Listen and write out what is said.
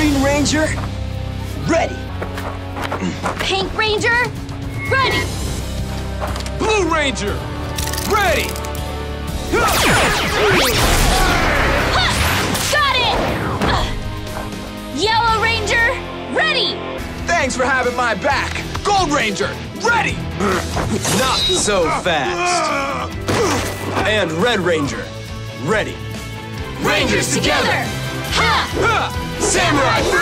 Green Ranger, ready. Pink Ranger, ready! Blue Ranger, ready! Got it! Yellow Ranger, ready! Thanks for having my back. Gold Ranger, ready! Not so fast. And Red Ranger, ready. Rangers together! Samurai!